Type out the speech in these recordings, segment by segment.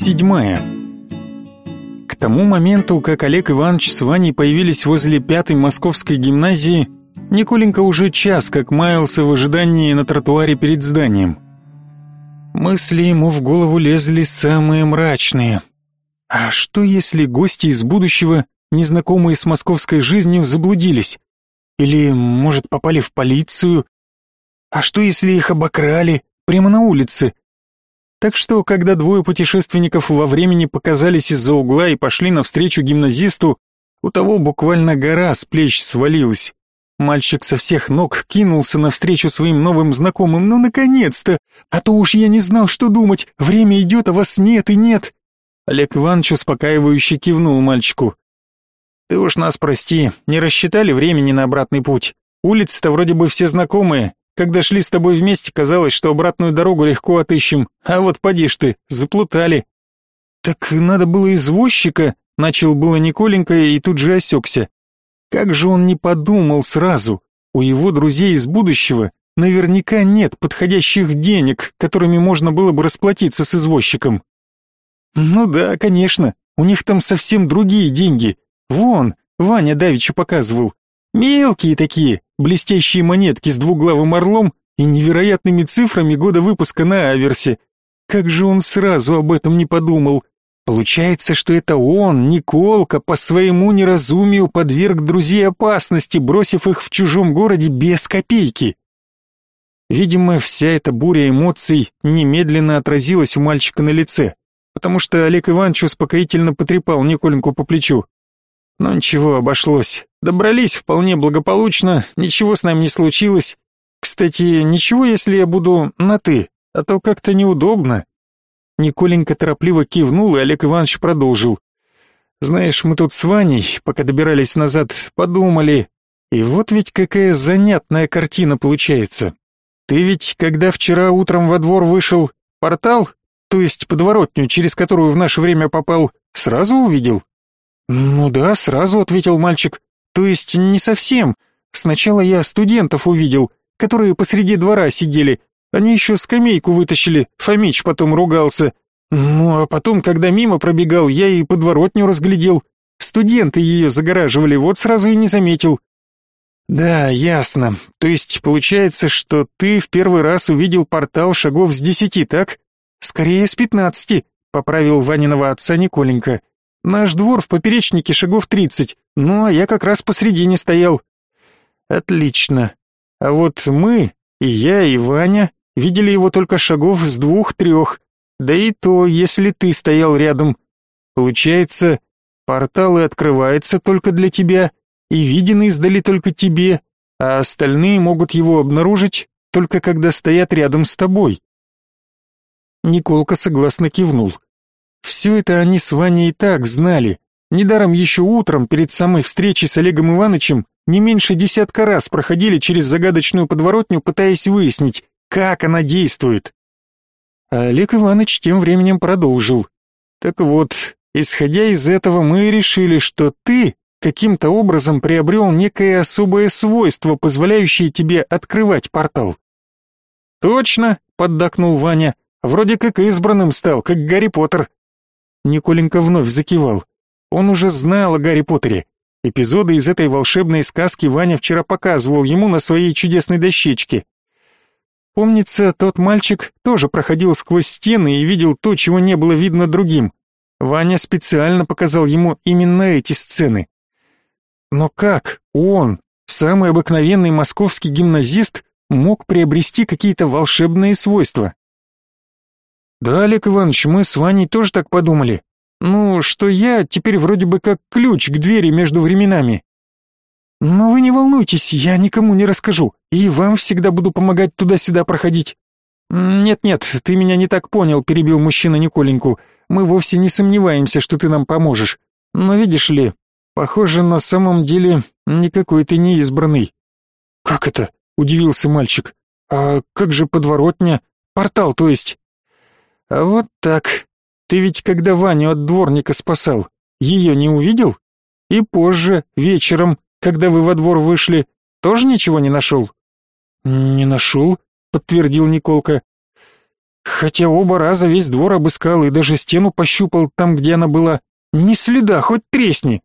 Седьмая. К тому моменту, как Олег Иванович с Ваней появились возле пятой московской гимназии, Николенька уже час как маялся в ожидании на тротуаре перед зданием. Мысли ему в голову лезли самые мрачные. А что если гости из будущего, незнакомые с московской жизнью, заблудились? Или, может, попали в полицию? А что если их обокрали прямо на улице? Так что, когда двое путешественников во времени показались из-за угла и пошли навстречу гимназисту, у того буквально гора с плеч свалилась. Мальчик со всех ног кинулся навстречу своим новым знакомым. «Ну, наконец-то! А то уж я не знал, что думать. Время идет, а вас нет и нет!» Олег Иванович успокаивающе кивнул мальчику. «Ты уж нас прости, не рассчитали времени на обратный путь. Улицы-то вроде бы все знакомые, когда шли с тобой вместе, казалось, что обратную дорогу легко отыщем, а вот поди ж ты, заплутали. Так надо было извозчика, начал было Николенька и тут же осекся. Как же он не подумал сразу? У его друзей из будущего наверняка нет подходящих денег, которыми можно было бы расплатиться с извозчиком. Ну да, конечно, у них там совсем другие деньги. Вон, Ваня давеча показывал. Мелкие такие, блестящие монетки с двуглавым орлом и невероятными цифрами года выпуска на аверсе. Как же он сразу об этом не подумал? Получается, что это он, Николка, по своему неразумию подверг друзей опасности, бросив их в чужом городе без копейки. Видимо, вся эта буря эмоций немедленно отразилась у мальчика на лице, потому что Олег Иванович успокоительно потрепал Николеньку по плечу. Но ничего, обошлось. Добрались вполне благополучно, ничего с нами не случилось. Кстати, ничего, если я буду на «ты», а то как-то неудобно. Николенька торопливо кивнул, и Олег Иванович продолжил. Знаешь, мы тут с Ваней, пока добирались назад, подумали. И вот ведь какая занятная картина получается. Ты ведь, когда вчера утром во двор вышел, портал, то есть подворотню, через которую в наше время попал, сразу увидел? Ну да, сразу ответил мальчик. То есть не совсем. Сначала я студентов увидел, которые посреди двора сидели. Они еще скамейку вытащили, Фомич потом ругался. Ну а потом, когда мимо пробегал, я и подворотню разглядел. Студенты ее загораживали, вот сразу и не заметил. Да, ясно. То есть получается, что ты в первый раз увидел портал шагов с десяти, так? Скорее с пятнадцати, поправил Ваниного отца Николенька. Наш двор в поперечнике шагов тридцать, ну а я как раз посредине стоял. Отлично. А вот мы, и я, и Ваня, видели его только шагов с двух-трех. Да и то, если ты стоял рядом. Получается, портал и открывается только для тебя, и виден издали только тебе, а остальные могут его обнаружить только когда стоят рядом с тобой. Николка согласно кивнул. Все это они с Ваней и так знали. Недаром еще утром, перед самой встречей с Олегом Ивановичем, не меньше десятка раз проходили через загадочную подворотню, пытаясь выяснить, как она действует. А Олег Иванович тем временем продолжил. Так вот, исходя из этого, мы решили, что ты каким-то образом приобрел некое особое свойство, позволяющее тебе открывать портал. Точно, поддакнул Ваня. Вроде как избранным стал, как Гарри Поттер. Николенька вновь закивал. Он уже знал о Гарри Поттере. Эпизоды из этой волшебной сказки Ваня вчера показывал ему на своей чудесной дощечке. Помнится, тот мальчик тоже проходил сквозь стены и видел то, чего не было видно другим. Ваня специально показал ему именно эти сцены. Но как он, самый обыкновенный московский гимназист, мог приобрести какие-то волшебные свойства? Да, Олег Иванович, мы с Ваней тоже так подумали. Ну, что я теперь вроде бы как ключ к двери между временами. Но вы не волнуйтесь, я никому не расскажу, и вам всегда буду помогать туда-сюда проходить. Нет-нет, ты меня не так понял, перебил мужчина Николеньку. Мы вовсе не сомневаемся, что ты нам поможешь. Но видишь ли, похоже, на самом деле никакой ты не избранный. Как это? удивился мальчик. А как же подворотня? Портал, то есть? А вот так. Ты ведь когда Ваню от дворника спасал, ее не увидел? И позже, вечером, когда вы во двор вышли, тоже ничего не нашел?» «Не нашел», — подтвердил Николка. Хотя оба раза весь двор обыскал и даже стену пощупал там, где она была. Ни следа, хоть тресни.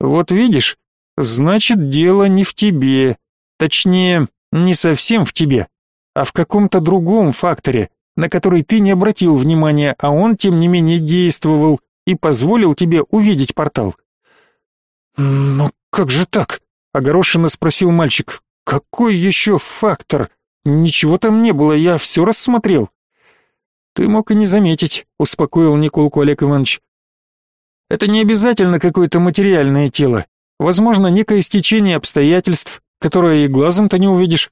Вот видишь, значит, дело не в тебе. Точнее, не совсем в тебе, а в каком-то другом факторе, на который ты не обратил внимания, а он, тем не менее, действовал и позволил тебе увидеть портал. «Но как же так?» — огорошенно спросил мальчик. «Какой еще фактор? Ничего там не было, я все рассмотрел». «Ты мог и не заметить», — успокоил Николку Олег Иванович. «Это не обязательно какое-то материальное тело. Возможно, некое стечение обстоятельств, которое и глазом-то не увидишь».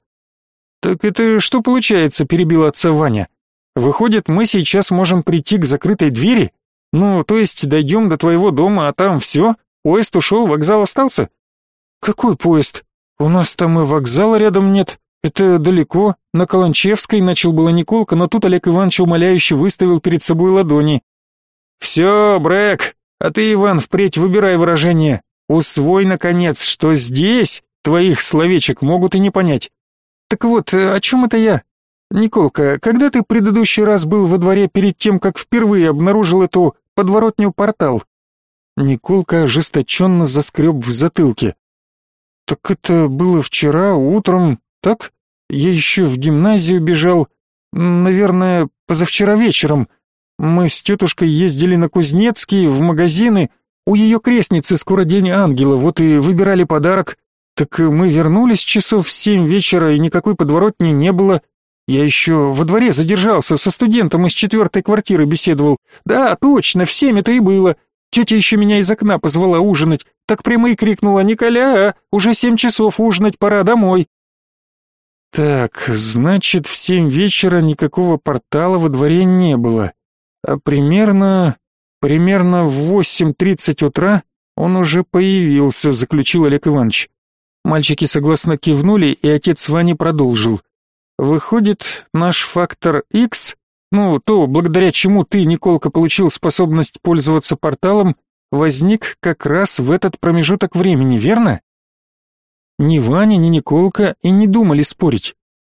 «Так это что получается?» — перебил отца Ваня. «Выходит, мы сейчас можем прийти к закрытой двери? Ну, то есть дойдем до твоего дома, а там все? Поезд ушел, вокзал остался?» «Какой поезд? У нас там и вокзала рядом нет. Это далеко. На Каланчевской начал было Николка, но тут Олег Иванович умоляюще выставил перед собой ладони. «Все, Брэк, а ты, Иван, впредь выбирай выражение. Усвой, наконец, что здесь твоих словечек могут и не понять. Так вот, о чем это я? Николка, когда ты предыдущий раз был во дворе перед тем, как впервые обнаружил эту подворотню портал?» Николка ожесточенно заскреб в затылке. «Так это было вчера утром, так? Я еще в гимназию бежал. Наверное, позавчера вечером. Мы с тетушкой ездили на Кузнецкий, в магазины. У ее крестницы скоро день ангела, вот и выбирали подарок. Так мы вернулись часов в семь вечера, и никакой подворотни не было. Я еще во дворе задержался, со студентом из четвертой квартиры беседовал. Да, точно, в семь это и было. Тетя еще меня из окна позвала ужинать. Так прямо и крикнула, «Николя, уже семь часов ужинать, пора домой». Так, значит, в семь вечера никакого портала во дворе не было. А примерно... примерно в восемь тридцать утра он уже появился, заключил Олег Иванович. Мальчики согласно кивнули, и отец Вани продолжил. Выходит, наш фактор X, ну, то, благодаря чему ты, Николка, получил способность пользоваться порталом, возник как раз в этот промежуток времени, верно? Ни Ваня, ни Николка и не думали спорить.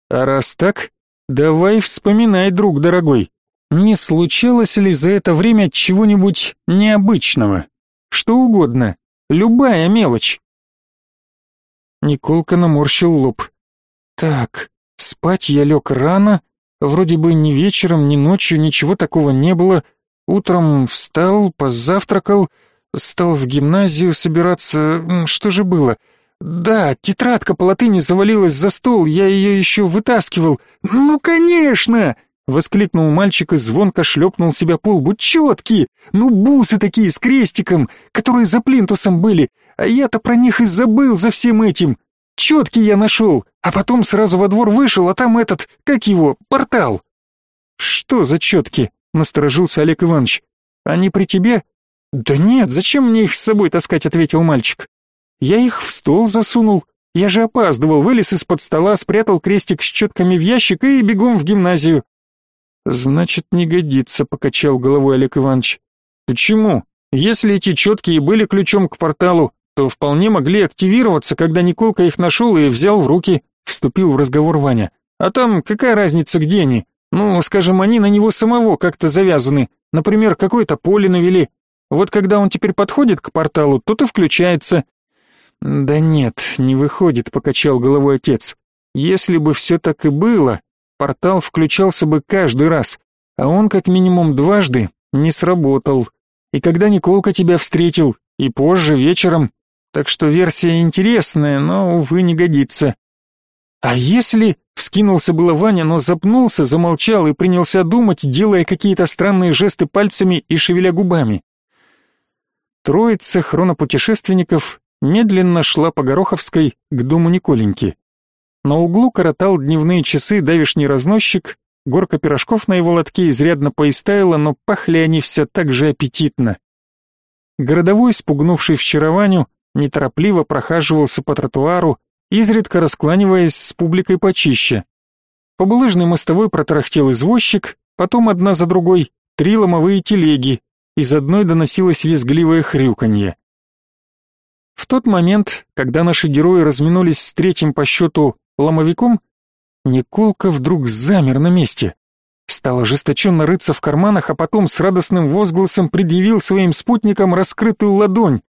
А раз так, давай вспоминай, друг дорогой, не случалось ли за это время чего-нибудь необычного? Что угодно, любая мелочь. Николка наморщил лоб. Так, спать я лег рано, вроде бы ни вечером, ни ночью ничего такого не было. Утром встал, позавтракал, стал в гимназию собираться. Что же было? Да, тетрадка по латыни завалилась за стол, я ее еще вытаскивал. Ну, конечно! Воскликнул мальчик и звонко шлепнул себя по лбу. Четкие! Ну, бусы такие с крестиком, которые за плинтусом были, а я-то про них и забыл за всем этим. Четкий я нашел, а потом сразу во двор вышел, а там этот, как его, портал. Что за четки? Насторожился Олег Иванович. Они при тебе? Да нет, зачем мне их с собой таскать, ответил мальчик. Я их в стол засунул. Я же опаздывал, вылез из-под стола, спрятал крестик с четками в ящик и бегом в гимназию. Значит, не годится, покачал головой Олег Иванович. Почему? Если эти четкие были ключом к порталу, то вполне могли активироваться, когда Николка их нашел и взял в руки, вступил в разговор Ваня. А там какая разница, где они? Ну, скажем, они на него самого как-то завязаны. Например, какое-то поле навели. Вот когда он теперь подходит к порталу, то-то включается. «Да нет, не выходит», — покачал головой отец. «Если бы все так и было, портал включался бы каждый раз, а он как минимум дважды не сработал. И когда Николка тебя встретил, и позже, вечером. Так что версия интересная, но, увы, не годится». «А если...» — вскинулся было Ваня, но запнулся, замолчал и принялся думать, делая какие-то странные жесты пальцами и шевеля губами. Троица хронопутешественников медленно шла по Гороховской к дому Николеньки. На углу коротал дневные часы давишний разносчик, горка пирожков на его лотке изрядно поистаяла, но пахли они все так же аппетитно. Городовой, спугнувший вчера Ваню, неторопливо прохаживался по тротуару, изредка раскланиваясь с публикой почище. По булыжной мостовой протарахтел извозчик, потом одна за другой три ломовые телеги, из одной доносилось визгливое хрюканье. В тот момент, когда наши герои разминулись с третьим по счету ломовиком, Николка вдруг замер на месте. стал ожесточенно рыться в карманах, а потом с радостным возгласом предъявил своим спутникам раскрытую ладонь.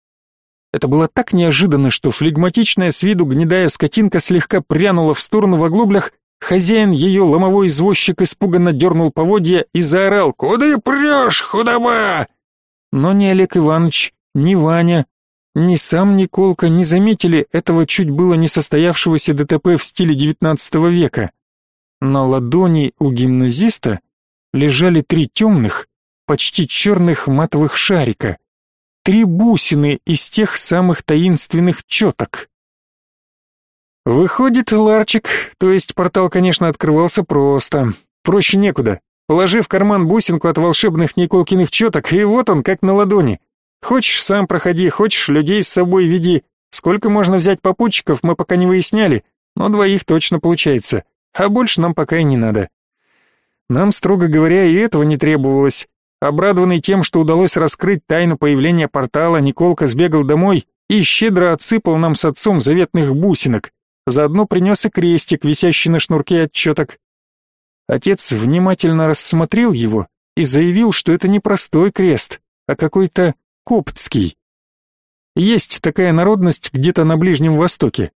Это было так неожиданно, что флегматичная с виду гнедая скотинка слегка прянула в сторону в оглоблях, хозяин ее ломовой извозчик испуганно дернул поводья и заорал «Куда прешь, худоба?» Но ни Олег Иванович, ни Ваня, ни сам Николка не заметили этого чуть было не состоявшегося ДТП в стиле XIX века. На ладони у гимназиста лежали три темных, почти черных матовых шарика, три бусины из тех самых таинственных четок. Выходит, ларчик, то есть портал, конечно, открывался просто, проще некуда. Положи в карман бусинку от волшебных Николкиных четок, и вот он, как на ладони. Хочешь, сам проходи, хочешь, людей с собой веди. Сколько можно взять попутчиков, мы пока не выясняли, но двоих точно получается а больше нам пока и не надо. Нам, строго говоря, и этого не требовалось. Обрадованный тем, что удалось раскрыть тайну появления портала, Николка сбегал домой и щедро отсыпал нам с отцом заветных бусинок. Заодно принес и крестик, висящий на шнурке отчеток. Отец внимательно рассмотрел его и заявил, что это не простой крест, а какой-то коптский. Есть такая народность где-то на Ближнем Востоке.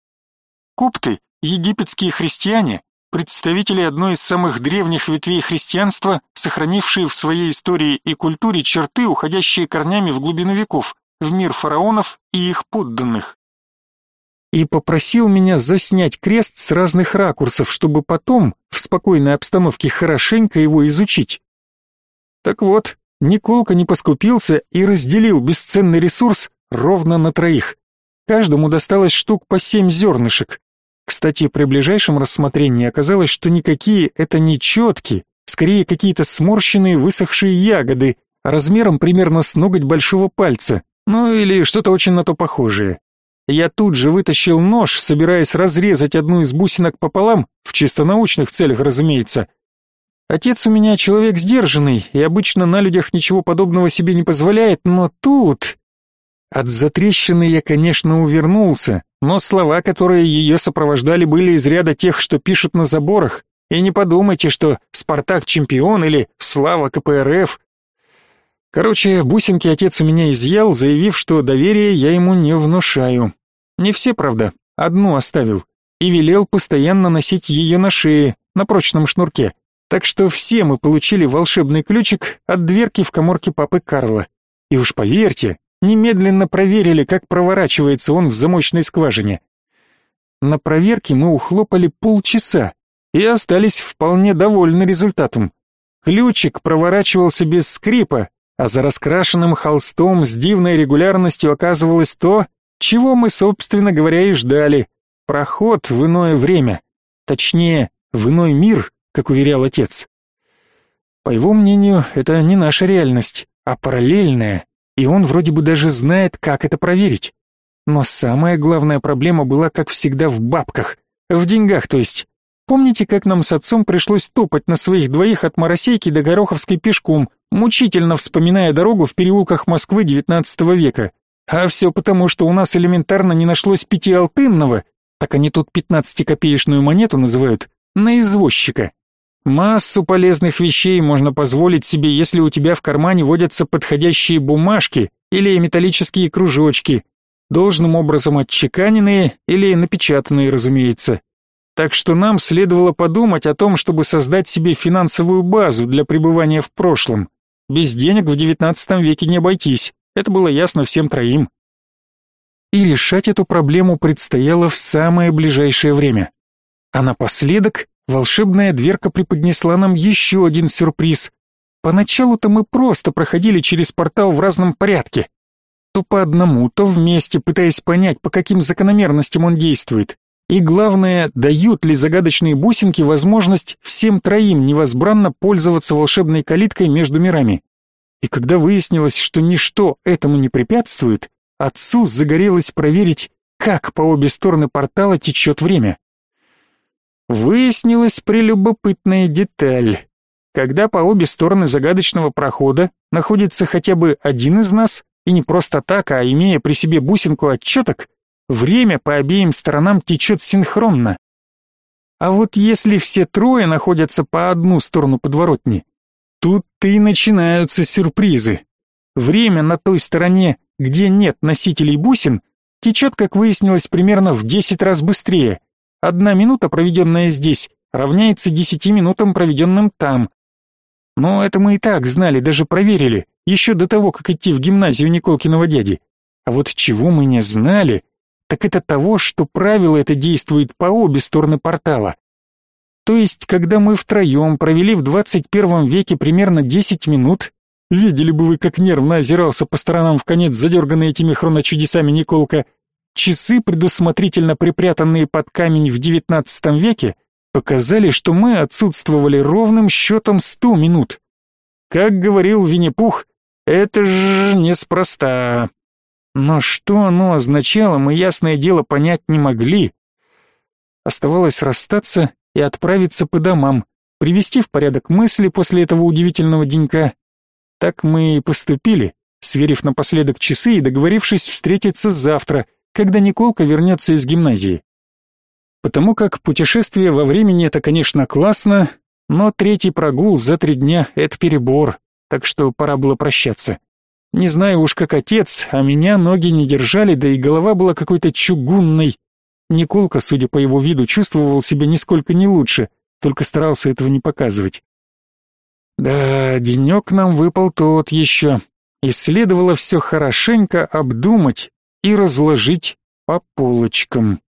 Копты, египетские христиане, представители одной из самых древних ветвей христианства, сохранившие в своей истории и культуре черты, уходящие корнями в глубину веков, в мир фараонов и их подданных. И попросил меня заснять крест с разных ракурсов, чтобы потом, в спокойной обстановке, хорошенько его изучить. Так вот, Николка не поскупился и разделил бесценный ресурс ровно на троих. Каждому досталось штук по семь зернышек. Кстати, при ближайшем рассмотрении оказалось, что никакие это не четки, скорее какие-то сморщенные высохшие ягоды, размером примерно с ноготь большого пальца, ну или что-то очень на то похожее. Я тут же вытащил нож, собираясь разрезать одну из бусинок пополам, в чисто научных целях, разумеется. Отец у меня человек сдержанный и обычно на людях ничего подобного себе не позволяет, но тут... От затрещины я, конечно, увернулся, но слова, которые ее сопровождали, были из ряда тех, что пишут на заборах. И не подумайте, что «Спартак чемпион» или «Слава КПРФ». Короче, бусинки отец у меня изъял, заявив, что доверие я ему не внушаю. Не все, правда, одну оставил. И велел постоянно носить ее на шее, на прочном шнурке. Так что все мы получили волшебный ключик от дверки в коморке папы Карла. И уж поверьте, немедленно проверили, как проворачивается он в замочной скважине. На проверке мы ухлопали полчаса и остались вполне довольны результатом. Ключик проворачивался без скрипа, а за раскрашенным холстом с дивной регулярностью оказывалось то, чего мы, собственно говоря, и ждали. Проход в иное время. Точнее, в иной мир, как уверял отец. По его мнению, это не наша реальность, а параллельная, и он вроде бы даже знает, как это проверить. Но самая главная проблема была, как всегда, в бабках. В деньгах, то есть. Помните, как нам с отцом пришлось топать на своих двоих от Моросейки до Гороховской пешком, мучительно вспоминая дорогу в переулках Москвы XIX века? А все потому, что у нас элементарно не нашлось пятиалтынного, так они тут пятнадцатикопеечную монету называют, на извозчика. Массу полезных вещей можно позволить себе, если у тебя в кармане водятся подходящие бумажки или металлические кружочки, должным образом отчеканенные или напечатанные, разумеется. Так что нам следовало подумать о том, чтобы создать себе финансовую базу для пребывания в прошлом. Без денег в XIX веке не обойтись, это было ясно всем троим. И решать эту проблему предстояло в самое ближайшее время. А напоследок волшебная дверка преподнесла нам еще один сюрприз. Поначалу-то мы просто проходили через портал в разном порядке. То по одному, то вместе, пытаясь понять, по каким закономерностям он действует. И главное, дают ли загадочные бусинки возможность всем троим невозбранно пользоваться волшебной калиткой между мирами. И когда выяснилось, что ничто этому не препятствует, отцу загорелось проверить, как по обе стороны портала течет время. Выяснилась прелюбопытная деталь. Когда по обе стороны загадочного прохода находится хотя бы один из нас, и не просто так, а имея при себе бусинку отчеток, время по обеим сторонам течет синхронно. А вот если все трое находятся по одну сторону подворотни, тут-то и начинаются сюрпризы. Время на той стороне, где нет носителей бусин, течет, как выяснилось, примерно в 10 раз быстрее. Одна минута, проведенная здесь, равняется 10 минутам, проведенным там. Но это мы и так знали, даже проверили, еще до того, как идти в гимназию Николкиного дяди. А вот чего мы не знали, так это того, что правило это действует по обе стороны портала. То есть, когда мы втроем провели в 21 веке примерно 10 минут, видели бы вы, как нервно озирался по сторонам в конец задерганный этими хроночудесами Николка, часы, предусмотрительно припрятанные под камень в 19 веке, показали, что мы отсутствовали ровным счетом 100 минут. Как говорил Винни-Пух, это же неспроста. Но что оно означало, мы ясное дело понять не могли. Оставалось расстаться и отправиться по домам, привести в порядок мысли после этого удивительного денька. Так мы и поступили, сверив напоследок часы и договорившись встретиться завтра, когда Николка вернется из гимназии. Потому как путешествие во времени это, конечно, классно, но третий прогул за три дня — это перебор, так что пора было прощаться. Не знаю уж как отец, а меня ноги не держали, да и голова была какой-то чугунной. Николка, судя по его виду, чувствовал себя нисколько не лучше, только старался этого не показывать. Да, денек нам выпал тот еще. И следовало все хорошенько обдумать и разложить по полочкам.